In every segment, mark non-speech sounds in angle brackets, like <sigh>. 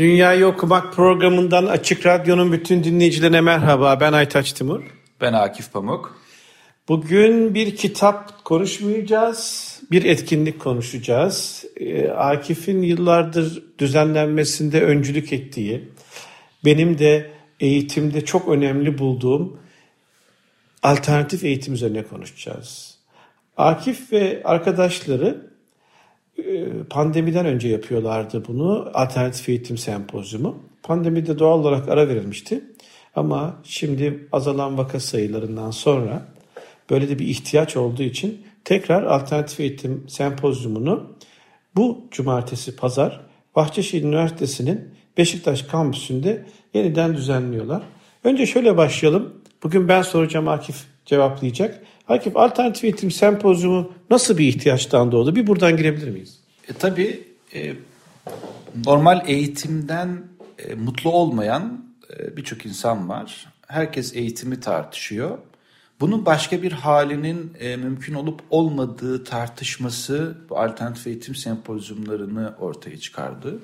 Dünyayı Okumak programından Açık Radyo'nun bütün dinleyicilerine merhaba. Ben Aytaç Timur. Ben Akif Pamuk. Bugün bir kitap konuşmayacağız, bir etkinlik konuşacağız. Ee, Akif'in yıllardır düzenlenmesinde öncülük ettiği, benim de eğitimde çok önemli bulduğum alternatif eğitim üzerine konuşacağız. Akif ve arkadaşları pandemiden önce yapıyorlardı bunu. Alternatif eğitim sempozyumu. Pandemide doğal olarak ara verilmişti. Ama şimdi azalan vaka sayılarından sonra böyle de bir ihtiyaç olduğu için tekrar alternatif eğitim sempozyumunu bu cumartesi pazar Bahçeşehir Üniversitesi'nin Beşiktaş kampüsünde yeniden düzenliyorlar. Önce şöyle başlayalım. Bugün ben soracağım Akif cevaplayacak. Akif alternatif eğitim sempozyumu nasıl bir ihtiyaçtan doğdu? Bir buradan girebilir miyiz? E, tabii e, normal eğitimden e, mutlu olmayan e, birçok insan var. Herkes eğitimi tartışıyor. Bunun başka bir halinin e, mümkün olup olmadığı tartışması bu alternatif eğitim sempozyumlarını ortaya çıkardı.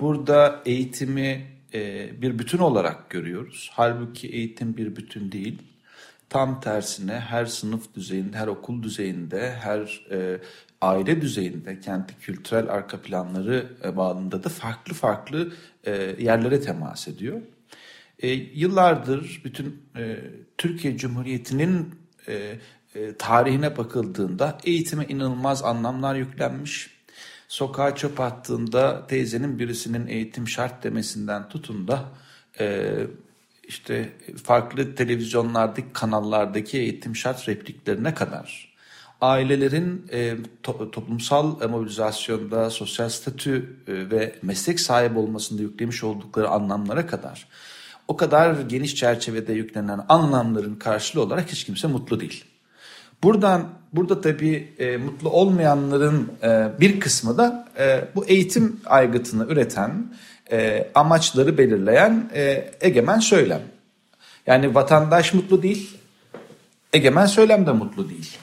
Burada eğitimi e, bir bütün olarak görüyoruz. Halbuki eğitim bir bütün değil. Tam tersine her sınıf düzeyinde, her okul düzeyinde, her e, aile düzeyinde, kenti kültürel arka planları e, bağında da farklı farklı e, yerlere temas ediyor. E, yıllardır bütün e, Türkiye Cumhuriyeti'nin e, e, tarihine bakıldığında eğitime inanılmaz anlamlar yüklenmiş. Sokağa çöp attığında teyzenin birisinin eğitim şart demesinden tutun da e, işte farklı televizyonlardaki kanallardaki eğitim şart repliklerine kadar ailelerin e, to, toplumsal mobilizasyonda sosyal statü e, ve meslek sahibi olmasında yüklemiş oldukları anlamlara kadar o kadar geniş çerçevede yüklenen anlamların karşılığı olarak hiç kimse mutlu değil. Buradan burada tabii e, mutlu olmayanların e, bir kısmı da e, bu eğitim aygıtını üreten, e, amaçları belirleyen e, egemen söylem. Yani vatandaş mutlu değil, egemen söylem de mutlu değil.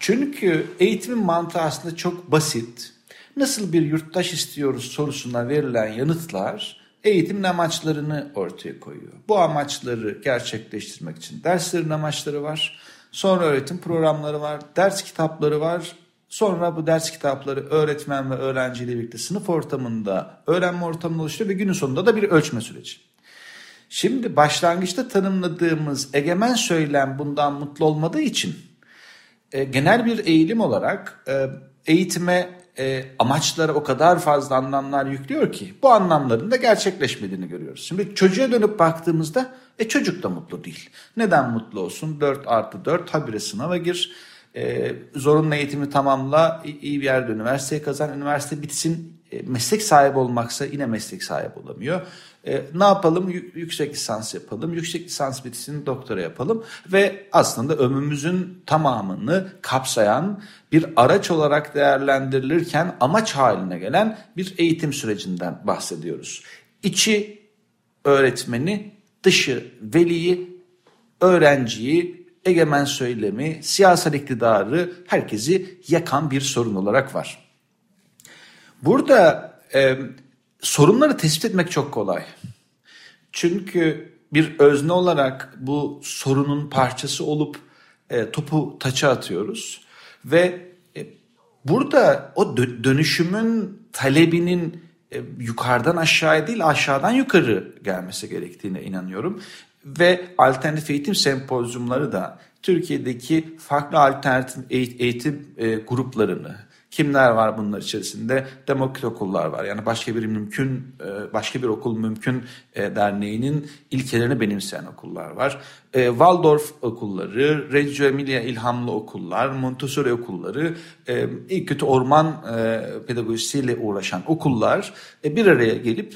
Çünkü eğitimin mantığı aslında çok basit. Nasıl bir yurttaş istiyoruz sorusuna verilen yanıtlar eğitimin amaçlarını ortaya koyuyor. Bu amaçları gerçekleştirmek için derslerin amaçları var. Sonra öğretim programları var, ders kitapları var. Sonra bu ders kitapları öğretmen ve öğrenciyle birlikte sınıf ortamında öğrenme ortamını oluşturuyor ve günün sonunda da bir ölçme süreci. Şimdi başlangıçta tanımladığımız egemen söylem bundan mutlu olmadığı için e, genel bir eğilim olarak e, eğitime e, amaçlara o kadar fazla anlamlar yüklüyor ki bu anlamların da gerçekleşmediğini görüyoruz. Şimdi çocuğa dönüp baktığımızda e, çocuk da mutlu değil. Neden mutlu olsun? 4 artı 4 habire sınava gir. E, zorunlu eğitimi tamamla, iyi bir yerde üniversiteye kazan, üniversite bitsin, e, meslek sahibi olmaksa yine meslek sahibi olamıyor. E, ne yapalım? Y- yüksek lisans yapalım. Yüksek lisans bitsin doktora yapalım. Ve aslında ömrümüzün tamamını kapsayan bir araç olarak değerlendirilirken amaç haline gelen bir eğitim sürecinden bahsediyoruz. İçi öğretmeni, dışı veliyi, öğrenciyi, egemen söylemi, siyasal iktidarı herkesi yakan bir sorun olarak var. Burada e, sorunları tespit etmek çok kolay. Çünkü bir özne olarak bu sorunun parçası olup e, topu taça atıyoruz ve e, burada o dö- dönüşümün talebinin e, yukarıdan aşağıya değil aşağıdan yukarı gelmesi gerektiğine inanıyorum ve alternatif eğitim sempozyumları da Türkiye'deki farklı alternatif eğitim e, gruplarını Kimler var bunlar içerisinde? Demokrat okullar var. Yani başka bir mümkün, e, başka bir okul mümkün e, derneğinin ilkelerini benimseyen okullar var. Waldorf okulları, Reggio Emilia ilhamlı okullar, Montessori okulları, ilk kötü orman pedagojisiyle uğraşan okullar bir araya gelip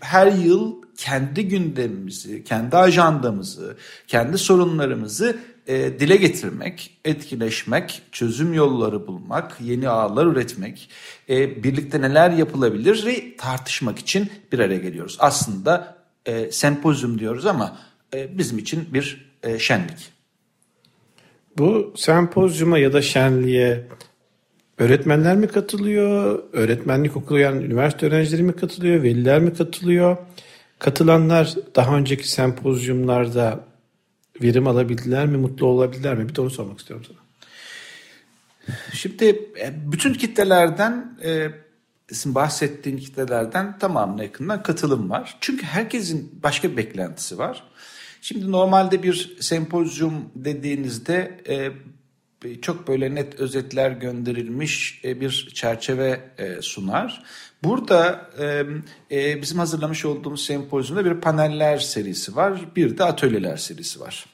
her yıl kendi gündemimizi, kendi ajandamızı, kendi sorunlarımızı e, dile getirmek, etkileşmek, çözüm yolları bulmak, yeni ağlar üretmek, e, birlikte neler yapılabilir tartışmak için bir araya geliyoruz. Aslında e, sempozyum diyoruz ama e, bizim için bir e, şenlik. Bu sempozyuma ya da şenliğe öğretmenler mi katılıyor, öğretmenlik okuyan üniversite öğrencileri mi katılıyor, veliler mi katılıyor? Katılanlar daha önceki sempozyumlarda verim alabildiler mi, mutlu olabildiler mi? Bir de onu sormak istiyorum sana. Şimdi e, bütün kitlelerden e, sizin bahsettiğin kitlelerden tamamına yakından katılım var. Çünkü herkesin başka bir beklentisi var. Şimdi normalde bir sempozyum dediğinizde e, çok böyle net özetler gönderilmiş bir çerçeve sunar. Burada e, bizim hazırlamış olduğumuz sempozyumda bir paneller serisi var, bir de atölyeler serisi var.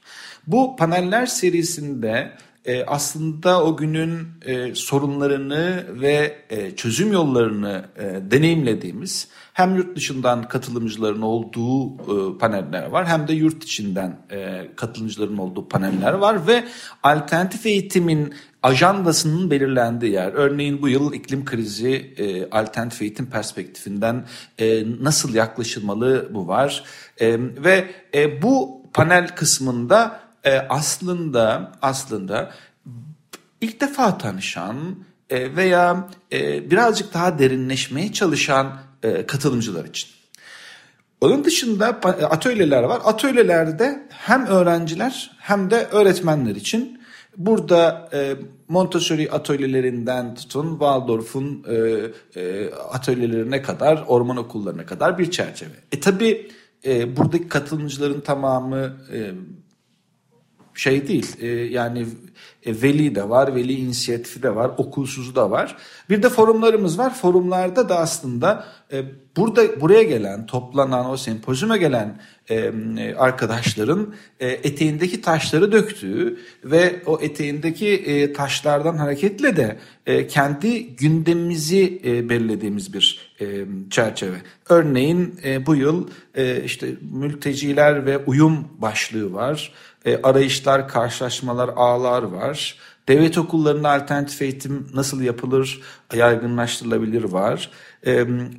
Bu paneller serisinde e, aslında o günün e, sorunlarını ve e, çözüm yollarını e, deneyimlediğimiz hem yurt dışından katılımcıların olduğu e, paneller var hem de yurt içinden e, katılımcıların olduğu paneller var ve alternatif eğitimin ajandasının belirlendiği yer. Örneğin bu yıl iklim krizi e, alternatif eğitim perspektifinden e, nasıl yaklaşılmalı bu var. E, ve e, bu panel kısmında e, aslında aslında ilk defa tanışan e, veya e, birazcık daha derinleşmeye çalışan e, katılımcılar için. Onun dışında atölyeler var. Atölyelerde hem öğrenciler hem de öğretmenler için burada e, Montessori atölyelerinden tutun Waldorf'un e, e, atölyelerine kadar, orman okullarına kadar bir çerçeve. E tabi e, buradaki katılımcıların tamamı e, şey değil e, yani e, veli de var, veli inisiyatifi de var, okulsuzu da var. Bir de forumlarımız var. Forumlarda da aslında e, burada buraya gelen, toplanan o sempozyuma gelen e, arkadaşların e, eteğindeki taşları döktüğü ve o eteğindeki e, taşlardan hareketle de kendi gündemimizi e, belirlediğimiz bir çerçeve. Örneğin bu yıl işte mülteciler ve uyum başlığı var arayışlar, karşılaşmalar, ağlar var. Devlet okullarında alternatif eğitim nasıl yapılır, yaygınlaştırılabilir var.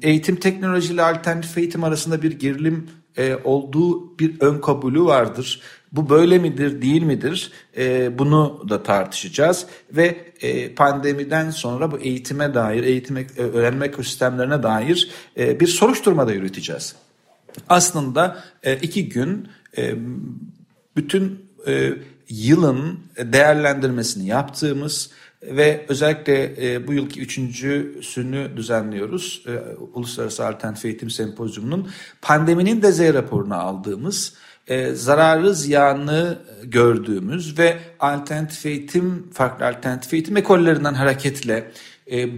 Eğitim teknolojiyle alternatif eğitim arasında bir gerilim e, olduğu bir ön kabulü vardır. Bu böyle midir, değil midir? E, bunu da tartışacağız ve e, pandemiden sonra bu eğitime dair, eğitim e, öğrenme ekosistemlerine dair e, bir soruşturma da yürüteceğiz. Aslında e, iki gün e, bütün e, yılın değerlendirmesini yaptığımız ve özellikle e, bu yılki üçüncüsünü düzenliyoruz. E, Uluslararası Alternatif Eğitim Sempozyumu'nun pandeminin de Z raporunu aldığımız, e, zararı ziyanı gördüğümüz ve alternatif eğitim, farklı alternatif eğitim ekollerinden hareketle e,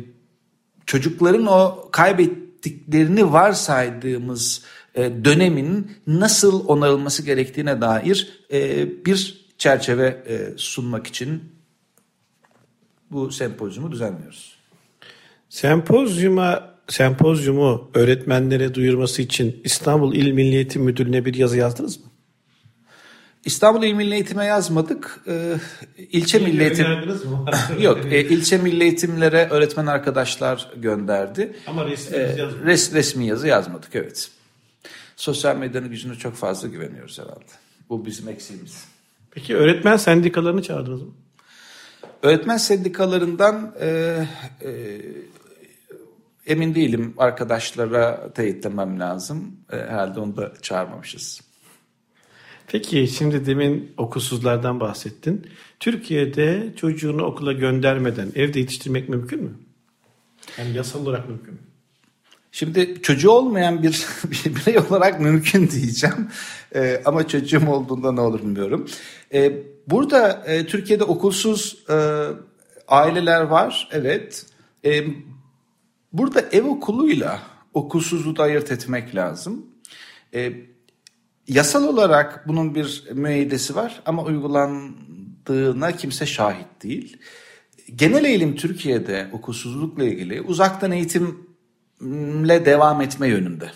çocukların o kaybettiklerini varsaydığımız e, dönemin nasıl onarılması gerektiğine dair e, bir çerçeve e, sunmak için bu sempozyumu düzenliyoruz. Sempozyuma sempozyumu öğretmenlere duyurması için İstanbul İl Milli Eğitim Müdürlüğü'ne bir yazı yazdınız mı? İstanbul İl Milli Eğitim'e yazmadık. Ee, ilçe Milli Eğitim... <laughs> Yok, e, ilçe Milli Eğitimlere öğretmen arkadaşlar gönderdi. Ama resmi, ee, yazmadık. res, resmi yazı yazmadık, evet. Sosyal medyanın gücüne çok fazla güveniyoruz herhalde. Bu bizim eksiğimiz. Peki öğretmen sendikalarını çağırdınız mı? Öğretmen sendikalarından e, e, emin değilim. Arkadaşlara teyitlemem lazım. E, herhalde onu da çağırmamışız. Peki şimdi demin okulsuzlardan bahsettin. Türkiye'de çocuğunu okula göndermeden evde yetiştirmek mümkün mü? Yani yasal olarak mümkün mü? Şimdi çocuğu olmayan bir, <laughs> bir birey olarak mümkün diyeceğim. E, ama çocuğum olduğunda ne olur bilmiyorum. E, burada e, Türkiye'de okulsuz e, aileler var. Evet. E, burada ev okuluyla okulsuzluğu da ayırt etmek lazım. E, yasal olarak bunun bir müeyyidesi var ama uygulandığına kimse şahit değil. Genel eğilim Türkiye'de okulsuzlukla ilgili uzaktan eğitimle devam etme yönünde.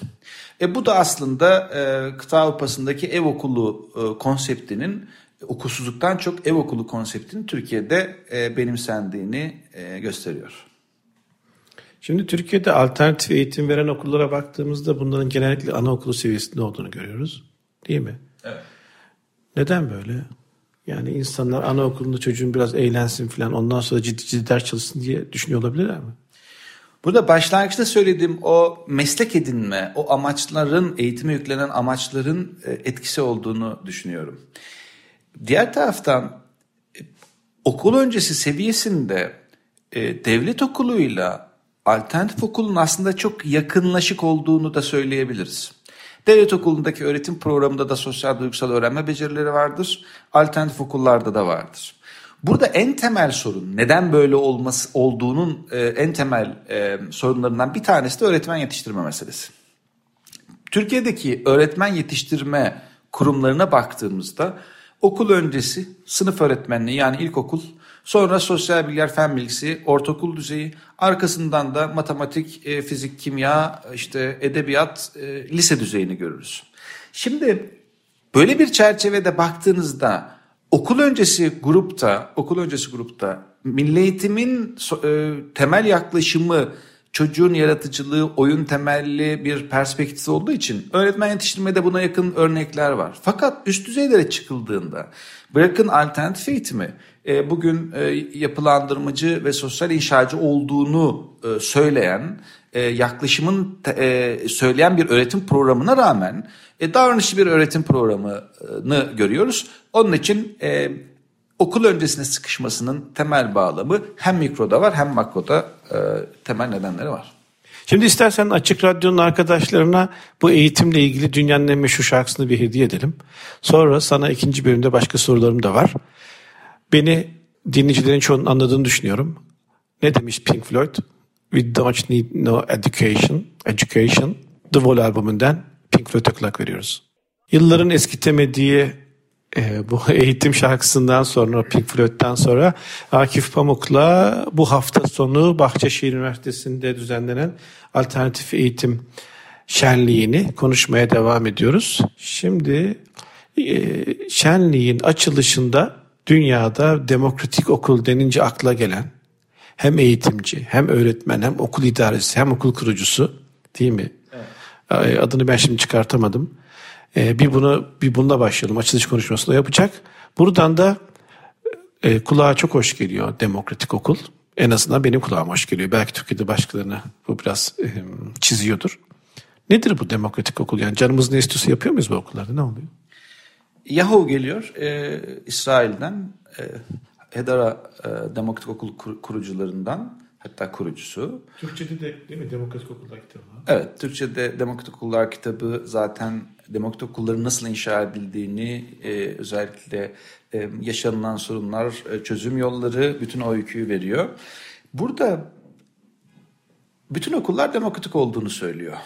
E bu da aslında e, kıta Avrupa'sındaki ev okulu e, konseptinin okulsuzluktan çok ev okulu konseptinin Türkiye'de e, benimsendiğini e, gösteriyor. Şimdi Türkiye'de alternatif eğitim veren okullara baktığımızda bunların genellikle anaokulu seviyesinde olduğunu görüyoruz. Değil mi? Evet. Neden böyle? Yani insanlar anaokulunda çocuğun biraz eğlensin falan ondan sonra ciddi ciddi ders çalışsın diye düşünüyor olabilirler mi? Burada başlangıçta söylediğim o meslek edinme, o amaçların, eğitime yüklenen amaçların e, etkisi olduğunu düşünüyorum. Diğer taraftan e, okul öncesi seviyesinde e, devlet okuluyla alternatif okulun aslında çok yakınlaşık olduğunu da söyleyebiliriz. Devlet okulundaki öğretim programında da sosyal duygusal öğrenme becerileri vardır. Alternatif okullarda da vardır. Burada en temel sorun neden böyle olması olduğunun e, en temel e, sorunlarından bir tanesi de öğretmen yetiştirme meselesi. Türkiye'deki öğretmen yetiştirme kurumlarına baktığımızda okul öncesi sınıf öğretmenliği yani ilkokul, sonra sosyal bilgiler fen bilgisi, ortaokul düzeyi, arkasından da matematik, e, fizik, kimya, işte edebiyat, e, lise düzeyini görürüz. Şimdi böyle bir çerçevede baktığınızda okul öncesi grupta, okul öncesi grupta milli eğitimin e, temel yaklaşımı çocuğun yaratıcılığı, oyun temelli bir perspektif olduğu için öğretmen yetiştirmede buna yakın örnekler var. Fakat üst düzeylere çıkıldığında bırakın alternatif eğitimi e, bugün e, yapılandırmacı ve sosyal inşacı olduğunu e, söyleyen e, yaklaşımın e, söyleyen bir öğretim programına rağmen e, davranışlı bir öğretim programını görüyoruz. Onun için e, okul öncesine sıkışmasının temel bağlamı hem mikroda var hem makroda e, temel nedenleri var. Şimdi istersen Açık Radyo'nun arkadaşlarına bu eğitimle ilgili dünyanın en meşhur şarkısını bir hediye edelim. Sonra sana ikinci bölümde başka sorularım da var. Beni dinleyicilerin çoğunun anladığını düşünüyorum. Ne demiş Pink Floyd? We don't need no education. Education. The Wall albümünden Pink Floyd'a kulak veriyoruz. Yılların eskitemediği e, bu <laughs> eğitim şarkısından sonra Pink Floyd'dan sonra Akif Pamuk'la bu hafta sonu Bahçeşehir Üniversitesi'nde düzenlenen alternatif eğitim şenliğini konuşmaya devam ediyoruz. Şimdi e, şenliğin açılışında dünyada demokratik okul denince akla gelen hem eğitimci hem öğretmen hem okul idaresi hem okul kurucusu değil mi? Evet. Adını ben şimdi çıkartamadım. E, bir bunu bir bununla başlayalım. Açılış konuşmasını yapacak. Buradan da e, kulağa çok hoş geliyor demokratik okul. En azından benim kulağıma hoş geliyor. Belki Türkiye'de başkalarına bu biraz e, çiziyordur. Nedir bu demokratik okul? Yani canımız ne istiyorsa yapıyor muyuz bu okullarda? Ne oluyor? Yahoo geliyor e, İsrail'den. E, Hedara e, Demokratik Okul kur, kurucularından hatta kurucusu. Türkçe'de de değil mi Demokratik Okullar kitabı? Evet, Türkçe'de Demokratik Okullar kitabı zaten demokratik okulların nasıl inşa edildiğini, e, özellikle e, yaşanılan sorunlar, e, çözüm yolları bütün o öyküyü veriyor. Burada bütün okullar demokratik olduğunu söylüyor.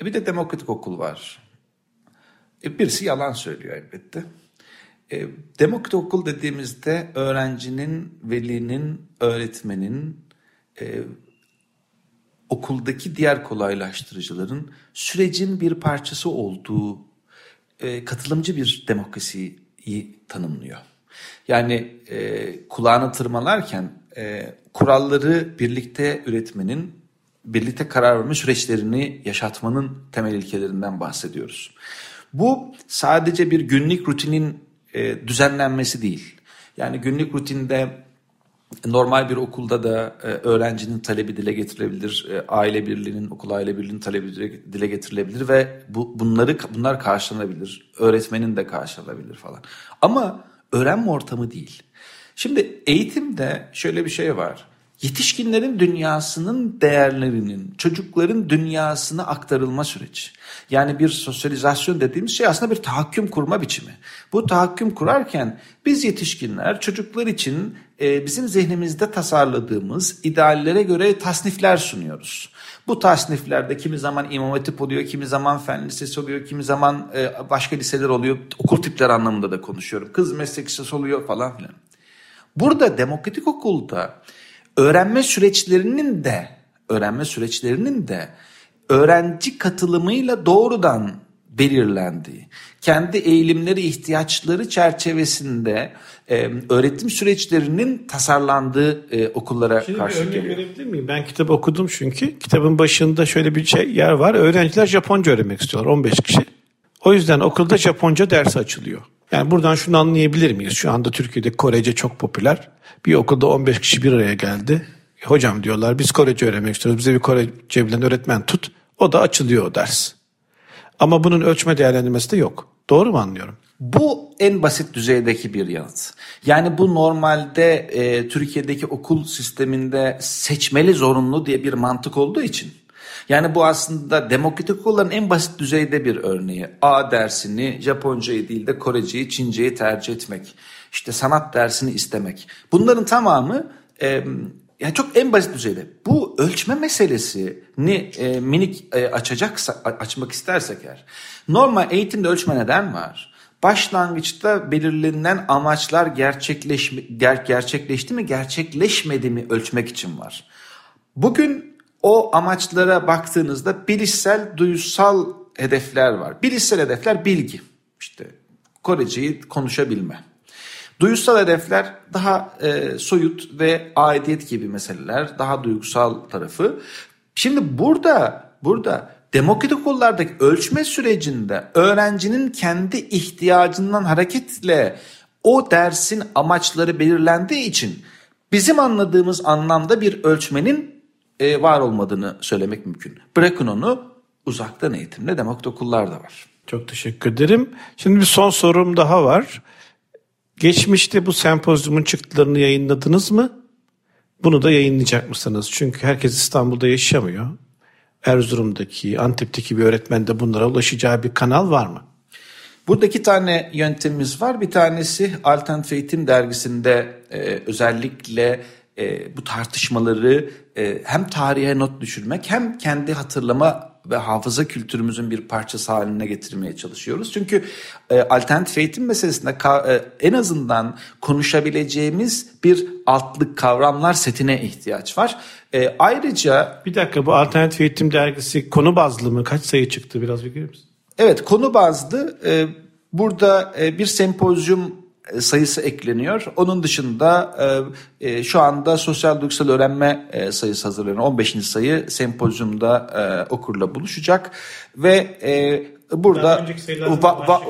E bir de demokratik okul var. E birisi yalan söylüyor elbette. E, demokratik okul dediğimizde öğrencinin, velinin, öğretmenin, e, okuldaki diğer kolaylaştırıcıların sürecin bir parçası olduğu e, katılımcı bir demokrasiyi tanımlıyor. Yani e, kulağını tırmalarken e, kuralları birlikte üretmenin, birlikte karar verme süreçlerini yaşatmanın temel ilkelerinden bahsediyoruz. Bu sadece bir günlük rutinin e, düzenlenmesi değil. Yani günlük rutinde normal bir okulda da e, öğrencinin talebi dile getirilebilir, e, aile birliğinin, okul aile birliğinin talebi dile, getirilebilir ve bu bunları bunlar karşılanabilir. Öğretmenin de karşılanabilir falan. Ama öğrenme ortamı değil. Şimdi eğitimde şöyle bir şey var. Yetişkinlerin dünyasının değerlerinin çocukların dünyasına aktarılma süreci. Yani bir sosyalizasyon dediğimiz şey aslında bir tahakküm kurma biçimi. Bu tahakküm kurarken biz yetişkinler çocuklar için e, bizim zihnimizde tasarladığımız ideallere göre tasnifler sunuyoruz. Bu tasniflerde kimi zaman İmam Hatip oluyor, kimi zaman Fen Lisesi oluyor, kimi zaman e, başka liseler oluyor. Okul tipleri anlamında da konuşuyorum. Kız meslek lisesi oluyor falan filan. Burada demokratik okulda öğrenme süreçlerinin de öğrenme süreçlerinin de öğrenci katılımıyla doğrudan belirlendiği, kendi eğilimleri, ihtiyaçları çerçevesinde e, öğretim süreçlerinin tasarlandığı e, okullara Şimdi karşı bir geliyor. verebilir miyim? Ben kitap okudum çünkü. Kitabın başında şöyle bir şey, yer var. Öğrenciler Japonca öğrenmek istiyorlar 15 kişi. O yüzden okulda Japonca dersi açılıyor. Yani buradan şunu anlayabilir miyiz? Şu anda Türkiye'de Korece çok popüler. Bir okulda 15 kişi bir araya geldi. Hocam diyorlar biz Korece öğrenmek istiyoruz. Bize bir Korece bilen öğretmen tut. O da açılıyor o ders. Ama bunun ölçme değerlendirmesi de yok. Doğru mu anlıyorum? Bu en basit düzeydeki bir yanıt. Yani bu normalde e, Türkiye'deki okul sisteminde seçmeli zorunlu diye bir mantık olduğu için. Yani bu aslında demokratik okulların en basit düzeyde bir örneği. A dersini Japoncayı değil de Koreceyi, Çinceyi tercih etmek. İşte sanat dersini istemek. Bunların tamamı e, yani çok en basit düzeyde. Bu ölçme meselesini e, minik e, açacaksa açmak istersek eğer. Normal eğitimde ölçme neden var? Başlangıçta belirlenen amaçlar gerçekleşme, ger, gerçekleşti mi gerçekleşmedi mi ölçmek için var. Bugün o amaçlara baktığınızda bilişsel, duyusal hedefler var. Bilişsel hedefler bilgi. İşte Koreceyi konuşabilme. Duygusal hedefler daha e, soyut ve aidiyet gibi meseleler, daha duygusal tarafı. Şimdi burada burada demokratik okullardaki ölçme sürecinde öğrencinin kendi ihtiyacından hareketle o dersin amaçları belirlendiği için bizim anladığımız anlamda bir ölçmenin e, var olmadığını söylemek mümkün. Bırakın onu uzaktan eğitimle demokratik okullar da var. Çok teşekkür ederim. Şimdi bir son sorum daha var. Geçmişte bu sempozyumun çıktılarını yayınladınız mı? Bunu da yayınlayacak mısınız? Çünkü herkes İstanbul'da yaşamıyor. Erzurum'daki, Antep'teki bir öğretmen de bunlara ulaşacağı bir kanal var mı? Burada iki tane yöntemimiz var. Bir tanesi Alternatif Eğitim Dergisi'nde e, özellikle e, bu tartışmaları e, hem tarihe not düşürmek hem kendi hatırlama ve hafıza kültürümüzün bir parçası haline getirmeye çalışıyoruz. Çünkü e, alternatif eğitim meselesinde ka, e, en azından konuşabileceğimiz bir altlık kavramlar setine ihtiyaç var. E, ayrıca... Bir dakika bu alternatif eğitim dergisi konu bazlı mı? Kaç sayı çıktı biraz bilir misin? Evet konu bazlı. E, burada e, bir sempozyum sayısı ekleniyor. Onun dışında e, e, şu anda sosyal duygusal öğrenme e, sayısı hazırlanıyor. 15. sayı sempozyumda e, okurla buluşacak ve e, burada va, va,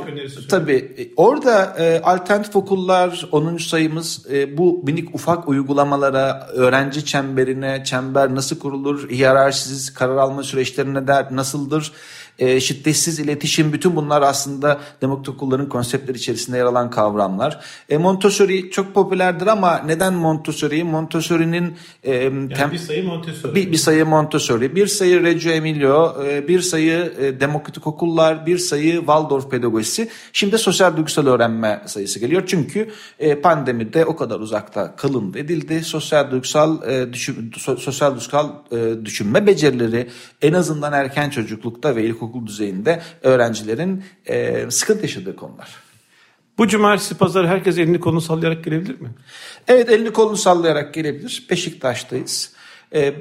tabii e, orada e, alternatif okullar 10. sayımız e, bu minik ufak uygulamalara öğrenci çemberine çember nasıl kurulur hiyerarşisiz karar alma süreçlerine der nasıldır e, şiddetsiz iletişim bütün bunlar aslında demokratik okulların konseptleri içerisinde yer alan kavramlar. E, Montessori çok popülerdir ama neden Montessori? Montessori'nin e, yani tem, bir sayı Montessori. Bir, bir sayı Montessori, bir sayı Reggio Emilio, e, bir sayı e, demokratik okullar, bir sayı Waldorf pedagojisi. Şimdi sosyal duygusal öğrenme sayısı geliyor. Çünkü e, pandemide o kadar uzakta kalındı edildi. Sosyal duygusal e, düşün, sosyal duygusal e, düşünme becerileri en azından erken çocuklukta ve ilkokul ilkokul düzeyinde öğrencilerin e, sıkıntı yaşadığı konular. Bu cumartesi pazar herkes elini kolunu sallayarak gelebilir mi? Evet elini kolunu sallayarak gelebilir. Beşiktaş'tayız. E,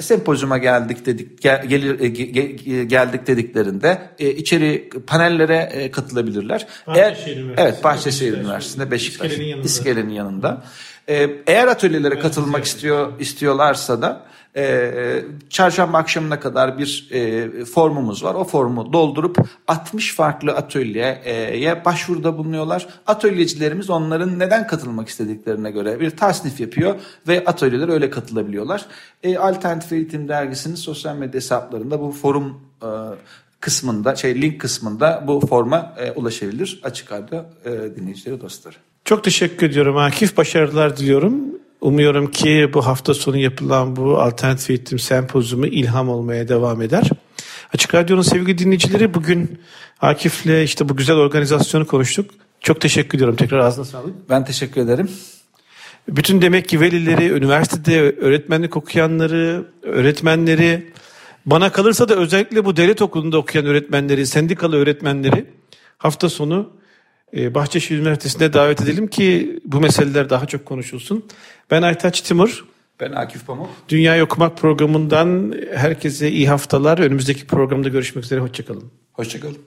sempozyuma geldik dedik gel, gelir e, ge, geldik dediklerinde e, içeri panellere e, katılabilirler. Bahçeşehir Eğer, evet Bahçeşehir Üniversitesi'nde Beşiktaş İskelenin yanında. İskelenin yanında. E, eğer atölyelere katılmak istiyor istiyorlarsa da e, çarşamba akşamına kadar bir e, formumuz var. O formu doldurup 60 farklı atölyeye başvuruda bulunuyorlar. Atölyecilerimiz onların neden katılmak istediklerine göre bir tasnif yapıyor ve atölyeler öyle katılabiliyorlar. E, Alternatif Eğitim Dergisi'nin sosyal medya hesaplarında bu forum e, kısmında şey link kısmında bu forma e, ulaşabilir. Açık halde e, dinleyicileri dostları. Çok teşekkür ediyorum Akif. Başarılar diliyorum. Umuyorum ki bu hafta sonu yapılan bu alternatif eğitim sempozyumu ilham olmaya devam eder. Açık Radyo'nun sevgili dinleyicileri bugün Akif'le işte bu güzel organizasyonu konuştuk. Çok teşekkür ediyorum. Tekrar ağzına sağlık. Ben teşekkür ederim. Bütün demek ki velileri, üniversitede öğretmenlik okuyanları, öğretmenleri, bana kalırsa da özellikle bu devlet okulunda okuyan öğretmenleri, sendikalı öğretmenleri hafta sonu Bahçeşehir Üniversitesi'ne davet edelim ki bu meseleler daha çok konuşulsun. Ben Aytaç Timur. Ben Akif Pamuk. Dünya Okumak programından herkese iyi haftalar. Önümüzdeki programda görüşmek üzere. Hoşçakalın. Hoşçakalın.